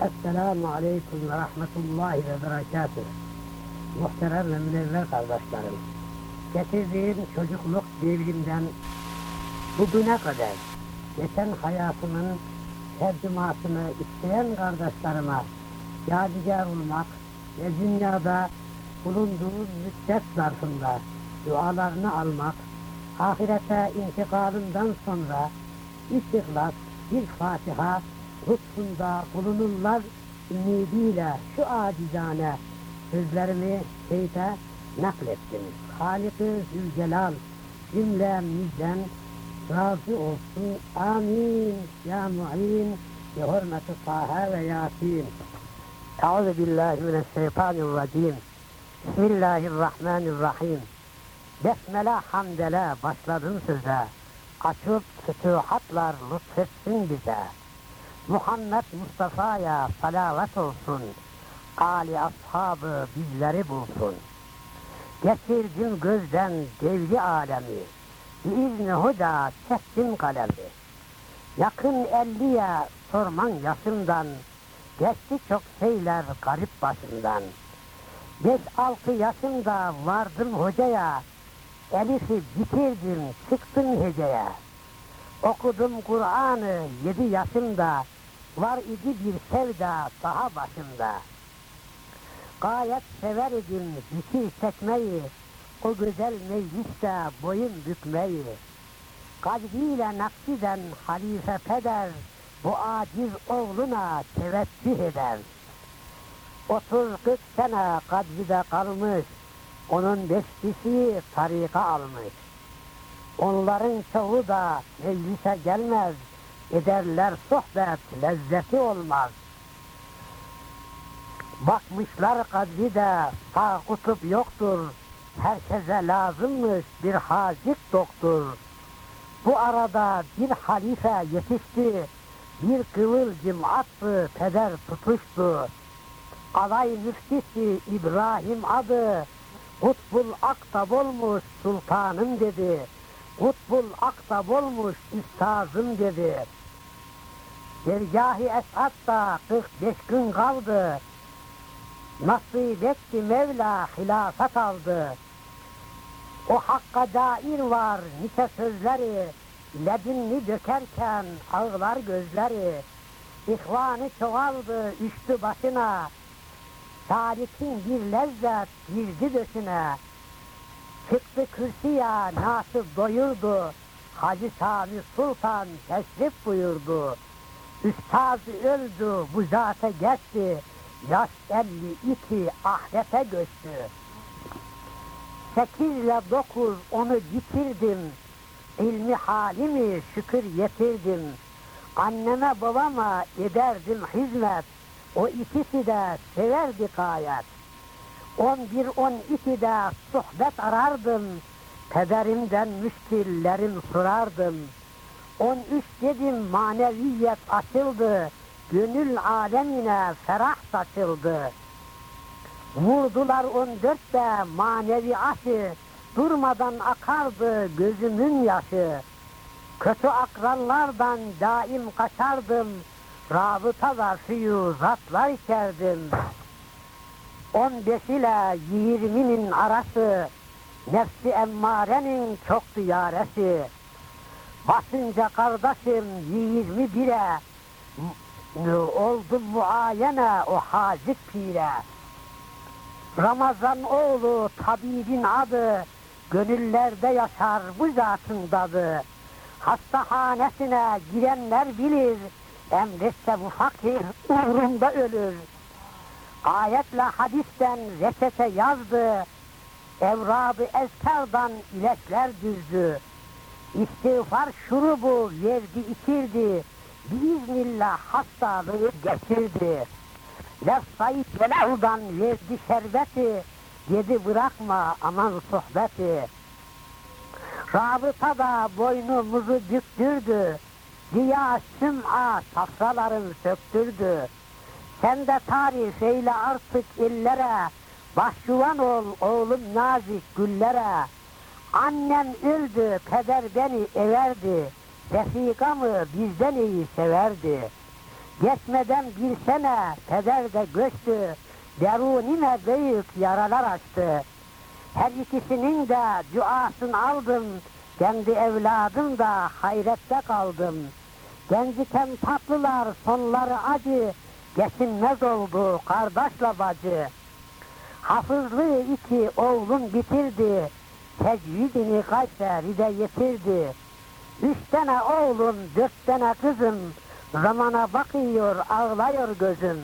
Esselamu Aleyküm ve Rahmetullahi ve Berekatuhu. Muhterem ve münevver kardeşlerim. Getirdiğim çocukluk devrimden bugüne kadar geçen hayatımın tercümasını isteyen kardeşlerime yadigar olmak ve dünyada bulunduğu müddet zarfında dualarını almak, ahirete intikalından sonra İstiklas bir Fatiha lütfunda bulunurlar ümidiyle şu acizane sözlerimi teyze naklettim. Halik-i Zülcelal cümlemizden razı olsun. Amin. Ya mu'in bi hurmeti Taha ve Yasin. Euzu billahi mineşşeytanirracim. Bismillahirrahmanirrahim. Besmele hamdele başladın söze. Açıp fütuhatlar lütfetsin bize. Muhammed Mustafa'ya salavat olsun. Ali ashabı bizleri bulsun. Geçirdim gözden devri alemi. Biizni huda çektim kalemi. Yakın elliye sorman yaşından. Geçti çok şeyler garip başımdan. Beş altı yaşında vardım hocaya. Elif'i bitirdim çıktım heceye. Okudum Kur'an'ı yedi yaşımda. Var idi bir sevda daha başımda. Gayet sever idim zikir çekmeyi. O güzel mecliste boyun bükmeyi. Kalbiyle naksiden halife peder. Bu aciz oğluna teveccüh eder. Otuz kırk sene kadride kalmış. Onun beş kişi tarika almış. Onların çoğu da meclise gelmez. Ederler sohbet, lezzeti olmaz. Bakmışlar kadride sağ kutup yoktur. Herkese lazımmış bir hacip doktor. Bu arada bir halife yetişti. Bir kıvılcım attı, peder tutuştu. Alay müftisi İbrahim adı. Kutbul aktab olmuş sultanım dedi. Kutbul aktab olmuş üstazım dedi. Dergâhi Esat'ta 45 gün kaldı. Nasip etti Mevla hilafet aldı. O hakka dair var nice sözleri, ledinli dökerken ağlar gözleri. İhvanı çoğaldı üstü başına, Salik'in bir lezzet girdi döşüne. Çıktı kürsüye nasip doyurdu, Hacı Sami Sultan teşrif buyurdu. Üstaz öldü, bu zata geçti, yaş 52 ahirete göçtü. Sekizle dokuz onu bitirdim, ilmi halimi şükür yetirdim. Anneme babama ederdim hizmet, o ikisi de severdi gayet. On bir on ikide sohbet arardım, pederimden müşkillerim sorardım. On üç dedim maneviyet açıldı, gönül alemine ferah saçıldı. Vurdular on dörtte manevi aşı, durmadan akardı gözümün yaşı. Kötü akranlardan daim kaçardım, rabıta ve füyuzatlar içerdim. On beş ile yirminin arası, nefsi emmarenin çoktu yaresi. Basınca kardeşim yirmi bire, oldum muayene o hacip pire. Ramazan oğlu tabibin adı, gönüllerde yaşar bu zatın dadı. Hastahanesine girenler bilir, emretse bu fakir uğrunda ölür. Ayetle hadisten reçete yazdı, evradı ezkardan ilaçlar düzdü. İstiğfar şurubu verdi içirdi, biiznillah hastalığı getirdi. Lefzayı Celah'dan verdi şerbeti, dedi bırakma aman sohbeti. Rabıta da boynumuzu büktürdü, Diya süm'a safraların söktürdü. Sen de tarif eyle artık illere, Başçuvan ol oğlum nazik güllere. Annem öldü, peder beni everdi, Refikamı bizden iyi severdi. Geçmeden bir sene peder de göçtü. Derunime büyük yaralar açtı. Her ikisinin de duasını aldım. Kendi evladım da hayrette kaldım. Genciken tatlılar sonları acı. Geçinmez oldu kardeşle bacı. Hafızlığı iki oğlum bitirdi. Tecvidini Kayseri'de yitirdi. Üç tane oğlum, dört tane kızım. Zamana bakıyor, ağlıyor gözüm.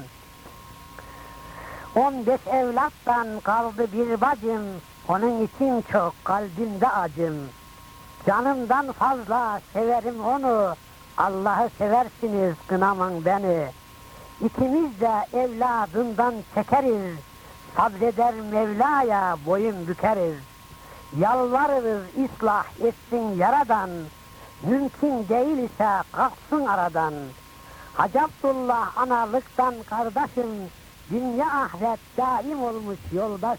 On beş evlattan kaldı bir bacım. Onun için çok kalbimde acım. Canımdan fazla severim onu. Allah'ı seversiniz kınaman beni. İkimiz de evladından çekeriz. Sabreder Mevla'ya boyun bükeriz. Yalvarırız ıslah etsin yaradan. Mümkün değilse kalksın aradan. Hacı Abdullah analıktan kardeşim. Dünya ahiret daim olmuş yoldaş.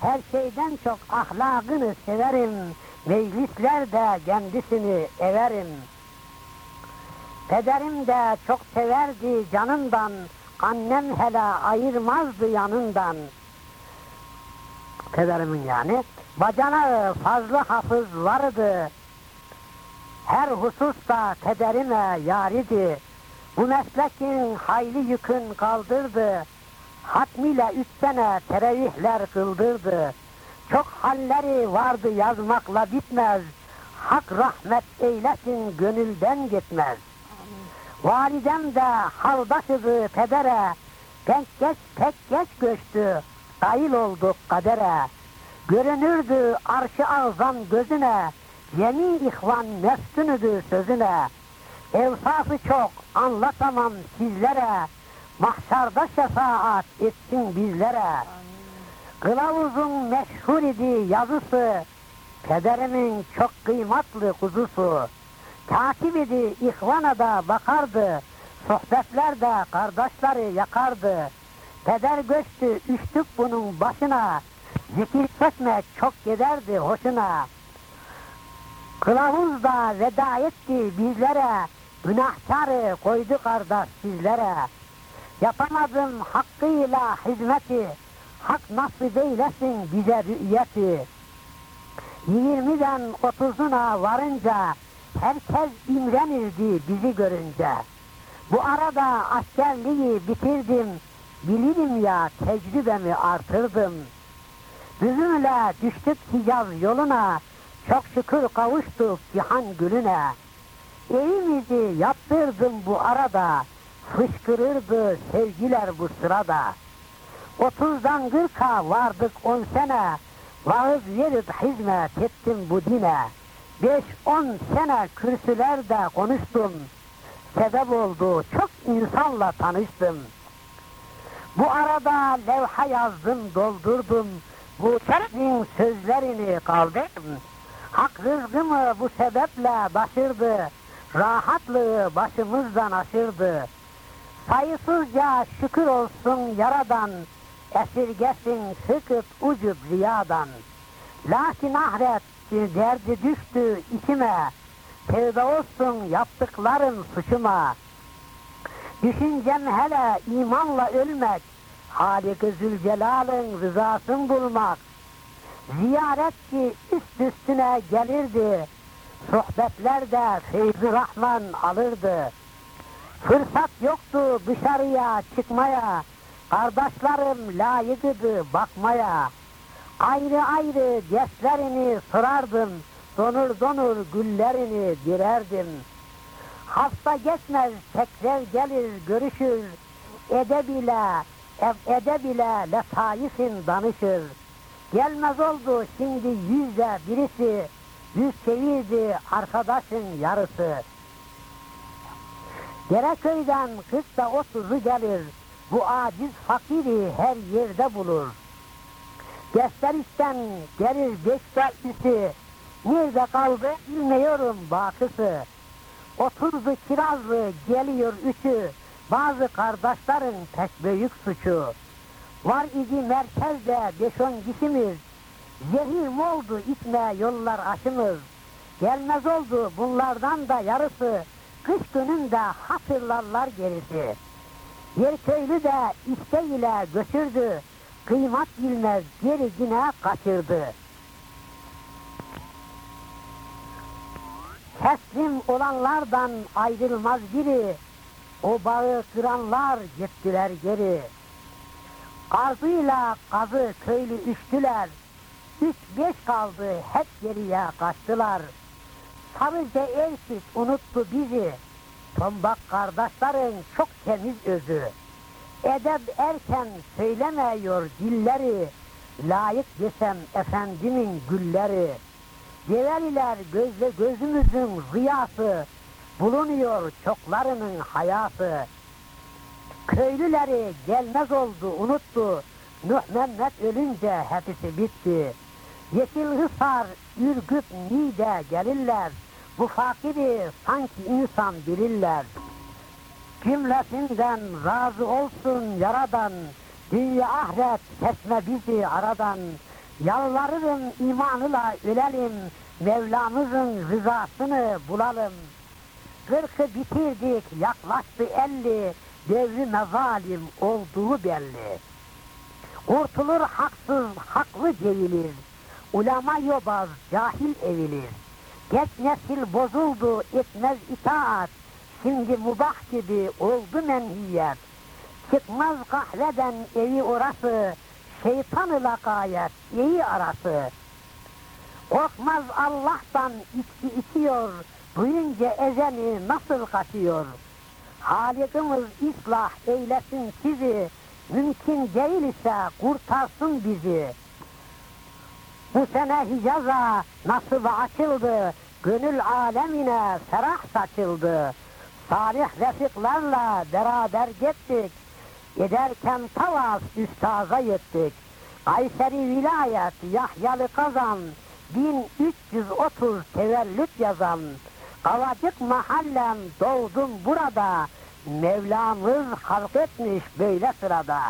Her şeyden çok ahlakını severim. Meclislerde kendisini everim. Pederim de çok severdi canından. Annem hele ayırmazdı yanından. Pederimin yani. Bacanağı fazla hafız vardı. Her hususta pederime yaridi. Bu meslekin hayli yükün kaldırdı. Hatmiyle üç sene terevihler kıldırdı. Çok halleri vardı yazmakla bitmez. Hak rahmet eylesin gönülden gitmez. Validem de haldaşıdı pedere. Pek geç pek geç göçtü. Dahil olduk kadere. Görünürdü arşı azam gözüne. Yeni ihvan meftünüdü sözüne. Evsafı çok anlatamam sizlere. Mahşarda şefaat etsin bizlere. Kılavuzun meşhur idi yazısı. Pederimin çok kıymetli kuzusu. Takip idi ihvana da bakardı. Sohbetlerde kardeşleri yakardı. Peder göçtü üçtük bunun başına. Zikir çekmek çok giderdi hoşuna. Kılavuz da veda etti bizlere. Günahkarı koydu kardeş sizlere. Yapamadım hakkıyla hizmeti. Hak nasip eylesin bize rü'yeti. Yirmiden otuzuna varınca herkes imrenirdi bizi görünce. Bu arada askerliği bitirdim. Bilirim ya tecrübemi artırdım. Bizimle düştük Hicaz yoluna. Çok şükür kavuştuk cihan gülüne. Evimizi yaptırdım bu arada. Fışkırırdı sevgiler bu sırada. Otuzdan kırka vardık on sene. Vaaz verip hizmet ettim bu dine. Beş on sene kürsülerde konuştum. Sebep oldu çok insanla tanıştım. Bu arada levha yazdım doldurdum. Bu şerefin sözlerini kaldırdım. Hak rızkımı bu sebeple başırdı. Rahatlığı başımızdan aşırdı. Sayısızca şükür olsun yaradan. Esirgesin sıkıp ucup riyadan. Lakin ahiret bir derdi düştü içime. Tevbe olsun yaptıklarım suçuma. Düşüncem hele imanla ölmek. Halik-i Zülcelal'ın rızasını bulmak. Ziyaretçi üst üstüne gelirdi. Sohbetlerde feyzi Rahman alırdı. Fırsat yoktu dışarıya çıkmaya. Kardeşlerim layıkıdı bakmaya. Ayrı ayrı derslerini sorardım. Donur donur güllerini direrdim. Hafta geçmez tekrar gelir görüşür. Edeb ile, edeb ile letaifin danışır. Gelmez oldu şimdi yüzde birisi. Yüz çevirdi arkadaşın yarısı. Dereköy'den kırkta otuzu gelir. Bu aciz fakiri her yerde bulur. Gösterişten gelir beş tatlisi. Nerede kaldı bilmiyorum bakısı. Otuzlu kirazlı geliyor üçü. Bazı kardeşlerin pek büyük suçu. Var idi merkezde beş on kişimiz. Zehir oldu içme yollar aşımız. Gelmez oldu bunlardan da yarısı. kış gününde hatırlarlar gerisi. Yer köylü de iste ile götürdü, kıymat bilmez geri yine kaçırdı. Teslim olanlardan ayrılmaz biri, o bağı kıranlar gittiler geri. Kazıyla kazı köylü üçtüler, üç beş kaldı hep geriye kaçtılar. Sarıca erkek unuttu bizi, tombak kardeşlerin çok temiz özü. Edep erken söylemiyor dilleri, layık desem efendimin gülleri. Develiler gözle gözümüzün rüyası, bulunuyor çoklarının hayatı. Köylüleri gelmez oldu, unuttu. Nuh Mehmet ölünce hepsi bitti. Yeşil Hısar, Ürgüp, Niğde gelirler. Bu fakiri sanki insan bilirler. Cümlesinden razı olsun yaradan. Dünya ahiret kesme bizi aradan. Yalvarırım imanıyla ölelim. Mevlamızın rızasını bulalım. Kırkı bitirdik yaklaştı elli. Devri mezalim olduğu belli. Kurtulur haksız haklı cevilir. Ulema yobaz cahil evilir. Geç nesil bozuldu etmez itaat. Şimdi mubah gibi oldu menhiyet. Çıkmaz kahveden evi orası. Şeytan lakayet iyi arası. Korkmaz Allah'tan içki içiyor. Duyunca ezeni nasıl kaçıyor. Halikimiz ıslah eylesin sizi. Mümkün değil ise kurtarsın bizi. Bu sene Hicaz'a nasıl açıldı, gönül alemine ferah saçıldı. Salih refiklarla beraber gittik, ederken Tavas üstaza yettik. Kayseri vilayet Yahyalı kazan, 1330 tevellüt yazan. Kavacık mahallem doğdum burada, Mevlamız halk etmiş böyle sırada.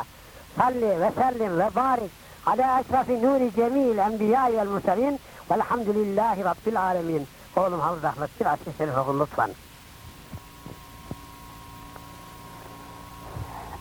Salli ve sellim ve barik ala eşrafi nuri cemil enbiya vel murselin velhamdülillahi rabbil alemin. Oğlum Havuz Ahmet bir açı şerif okun lütfen.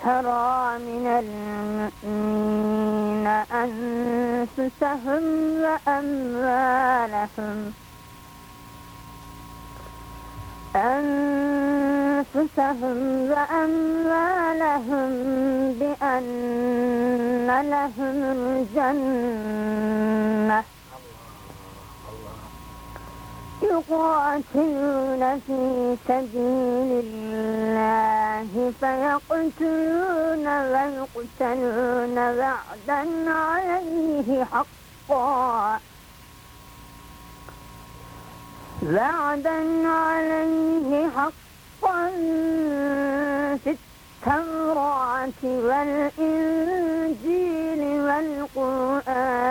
اشترى من المؤمنين أنفسهم وأموالهم. أنفسهم وأموالهم بأن لهم الجنة. يقاتلون في سبيل الله فيقتلون ويقتلون وعدا عليه حقا. وعدا عليه حقا في التوراة والإنجيل والقرآن.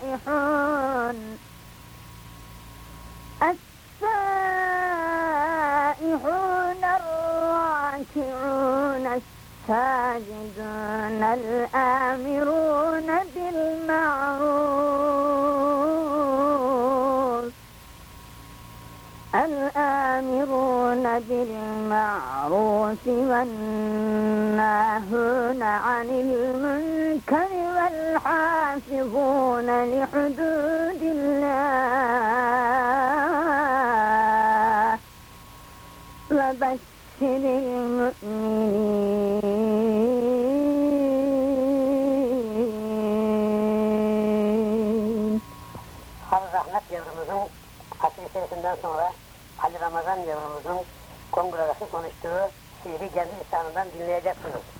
السائحون السائحون الراكعون الساجدون الآمرون بالمعروف. والآمرون بالمعروف والناهون عن المنكر والحافظون لحدود الله وبشر المؤمنين. هل رحمة يرمزون قتل الناس Ali Ramazan yavrumuzun kongregaşı konuştuğu şiiri kendi lisanından dinleyeceksiniz.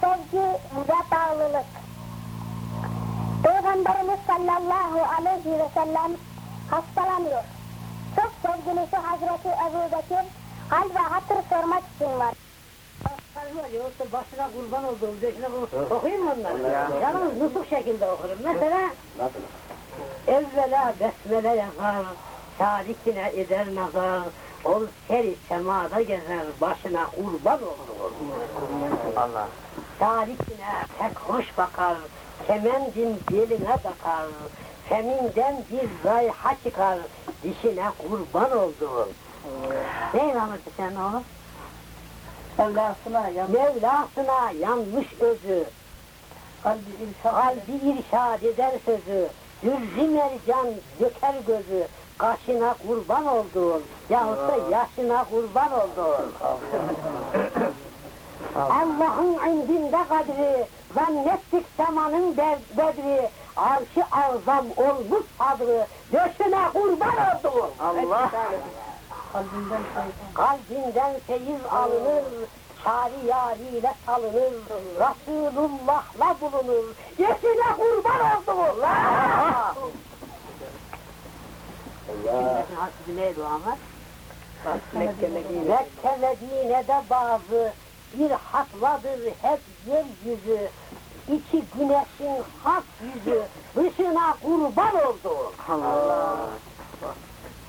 Sevgi ve bağlılık. Peygamberimiz sallallahu aleyhi ve sellem hastalanıyor. Çok sevgilisi Hazreti Ebu Bekir hal ve hatır sormak için var. Yoksa başına kurban olduğum döşüne okuyayım mı onları? Yalnız nutuk şekilde okurum. Mesela evvela besmele yazar, salikine eder nazar, ol seri semada gezer, başına kurban olur. Allah. Salikine pek hoş bakar, kemendin beline takar, feminden bir rayha çıkar, dişine kurban oldu. Ne inanırsın sen oğlum? Mevlasına yan Mevlasına yanmış özü, kalbi irşad kalbi irşad eder sözü, dürzi mercan döker gözü, kaşına kurban olduğun, yahut da yaşına kurban olduğun. Allah'ın indinde kadri, zannettik semanın be- bedri, arşı azam olmuş sadrı, döşüne kurban olduğun. Allah. kalbinden. Kalbinden feyiz alınır, şari yariyle salınır, Resulullah'la bulunur, yeşile kurban oldu. Allah! Milletin hasbi neydi o ama? Mekke Medine. Mekke Medine'de bazı bir hatladır hep yeryüzü, İçi güneşin has yüzü, dışına kurban oldu. Allah.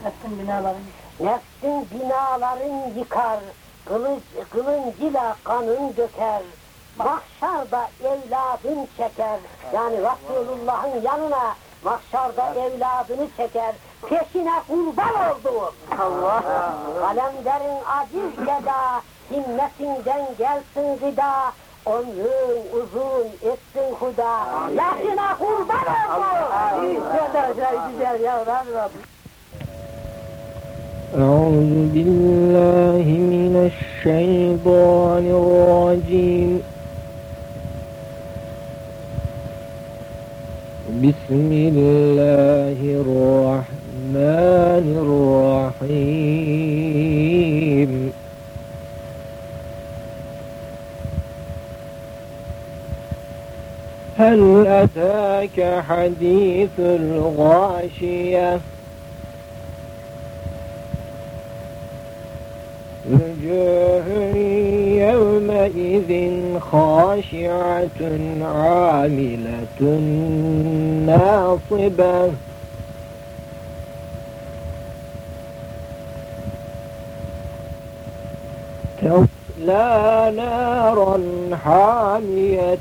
Nefsin binaların Nefsin binaların yıkar, kılıç, kılıncıyla kanın döker. Mahşarda evladın çeker. Yani Resulullah'ın yanına mahşarda evladını çeker. Peşine kurban oldu. Allah. Kalemlerin aziz geda, himmetinden gelsin gıda. Ömrün uzun etsin huda. Yaşına kurban oldu. Güzel, güzel ya Rabbim. أعوذ بالله من الشيطان الرجيم بسم الله الرحمن الرحيم. هل أتاك حديث الغاشية؟ وجوه يومئذ خاشعة عاملة ناصبة. تصلى نارا حامية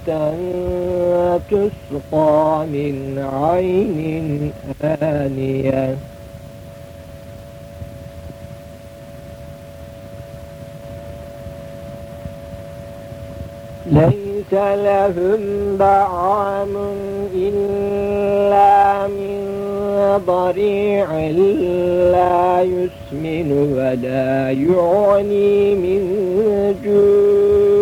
تسقى من عين آنية. ليس لهم طعام إلا من ضريع لا يسمن ولا يغني من جوع.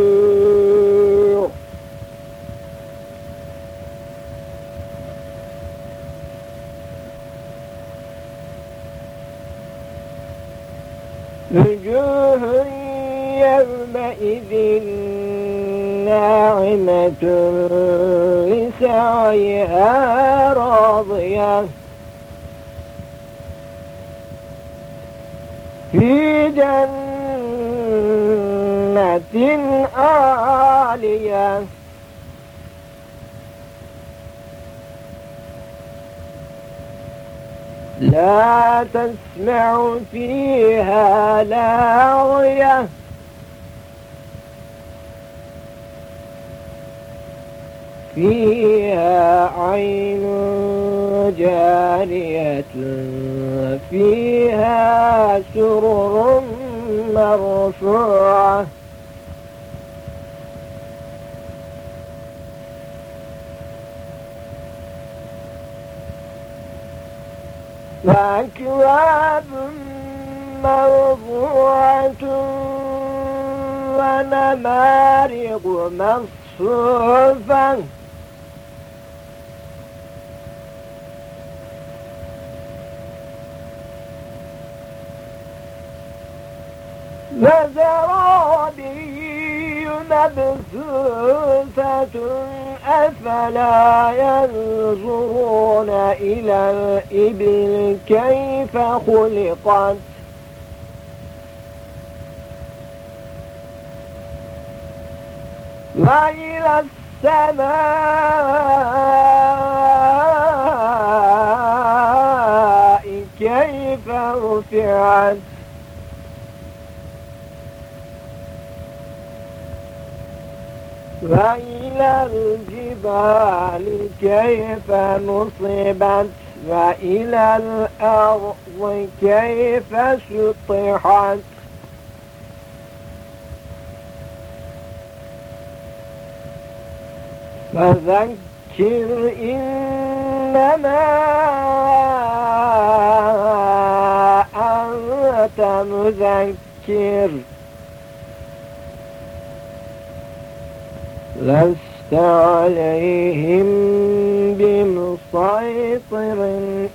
وجوه يومئذ ناعمة لسعيها راضية. في جنة عالية. لا تسمع فيها لاغية. فيها عين جارية فيها سرر مرفوعة وأكواب موضوعة ونمارق مصفوفة وزرابي مبثوثة أفلا ينظرون إلى الإبل كيف خلقت؟ وإلى السماء كيف رفعت؟ وإلى الجبال كيف نصبت وإلى الأرض كيف سطحت فذكر إنما أنت مذكر لست عليهم بمسيطر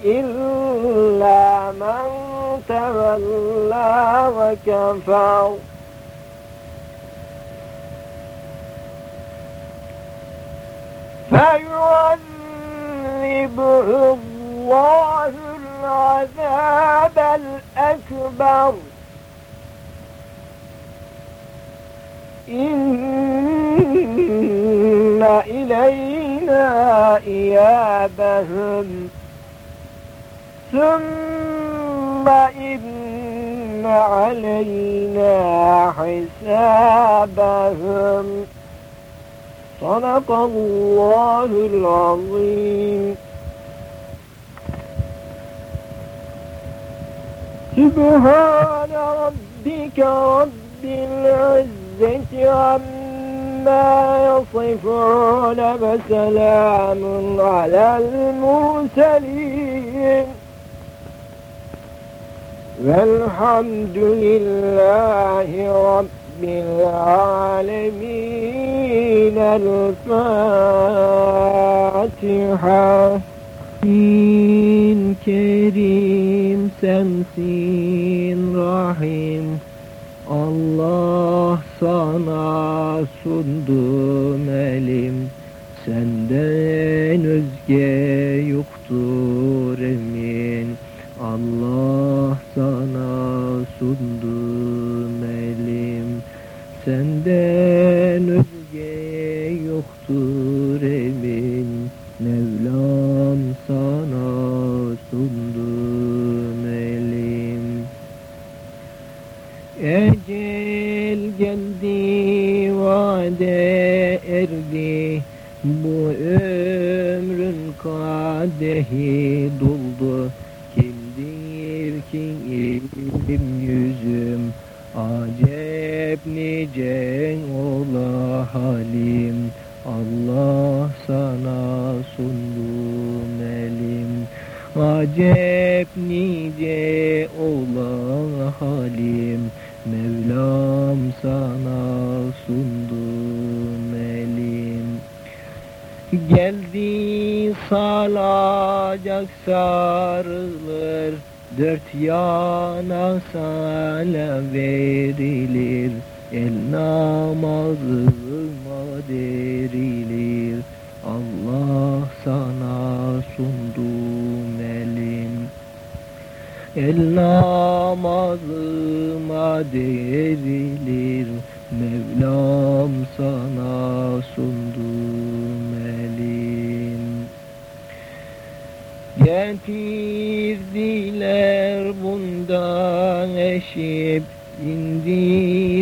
إلا من تولى وكفر. فيعذبه الله العذاب الأكبر. إن إلينا إيابهم. ثم إن علينا حسابهم. صدق الله العظيم. سبحان ربك رب العزة عما ما يصفون فسلام على المرسلين. والحمد لله رب العالمين الفاتحة. سين كريم سمسين رحيم. الله sana sundum elim. Senden özge yoktur emin. Allah sana sundum elim. Senden kadehi doldu. Kimdir ki ilim yüzüm? Acep nice ola halim. Allah sana sundum elim. Acep nice ola halim. Mevlam sana salacak sarılır Dört yana sala verilir. El namazıma derilir Allah sana sundum elim El namazıma derilir Mevlam sana sundum Getirdiler bundan eşip indirdiler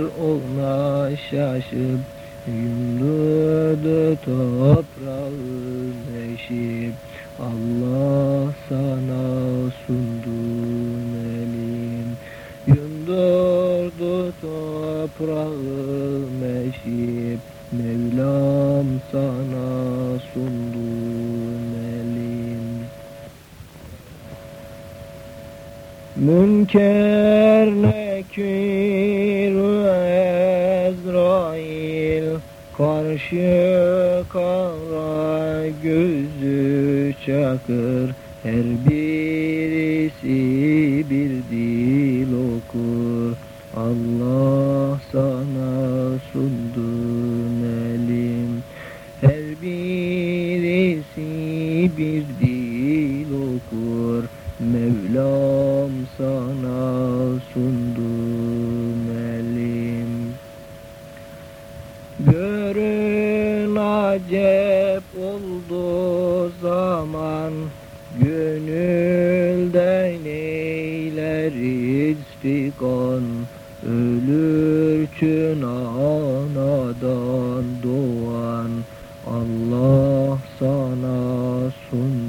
ona şaşıp Yumrudu toprağın eşip Allah sana sundum elim Yundurdu toprağı meşip Mevlam sana sundum Münker nekir Ezrail Karşı kara gözü çakır. Her birisi bir dil okur. Allah sana sundum elim. Her birisi bir Mevlam sana sundum elim. Görün acep oldu zaman Gönülden eyler istikon. Ölürçün anadan doğan Allah sana sundum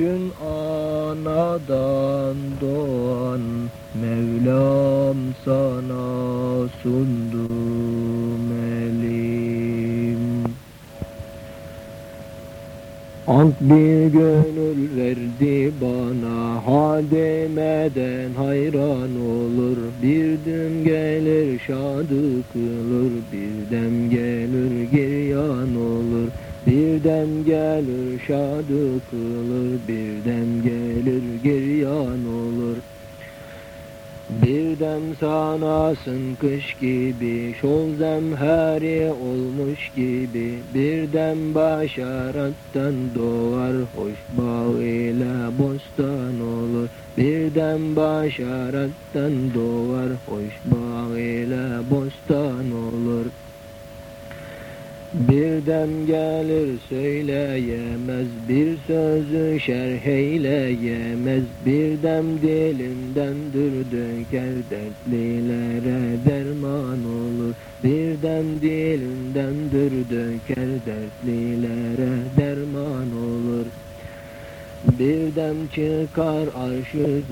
Ölürçün anadan doğan Mevlam sana sundum elim. Ant bir gönül verdi bana Ha demeden hayran olur. Bir dün gelir şadı kılır Bir dem gelir giryan olur Bir dem gelir şadı kılır Bir dem gelir giryan olur bir dem sanasın kış gibi, şol zemheri olmuş gibi, bir dem başarattan doğar, hoş bağ ile bostan olur. Bir dem başarattan doğar, hoş bağ ile bostan olur. Bir dem gelir söyleyemez Bir sözü şerh eyleyemez. Bir dem dilimdendir döker Dertlilere derman olur. Bir dem dilimdendir döker Dertlilere derman olur. Bir dem çıkar arşı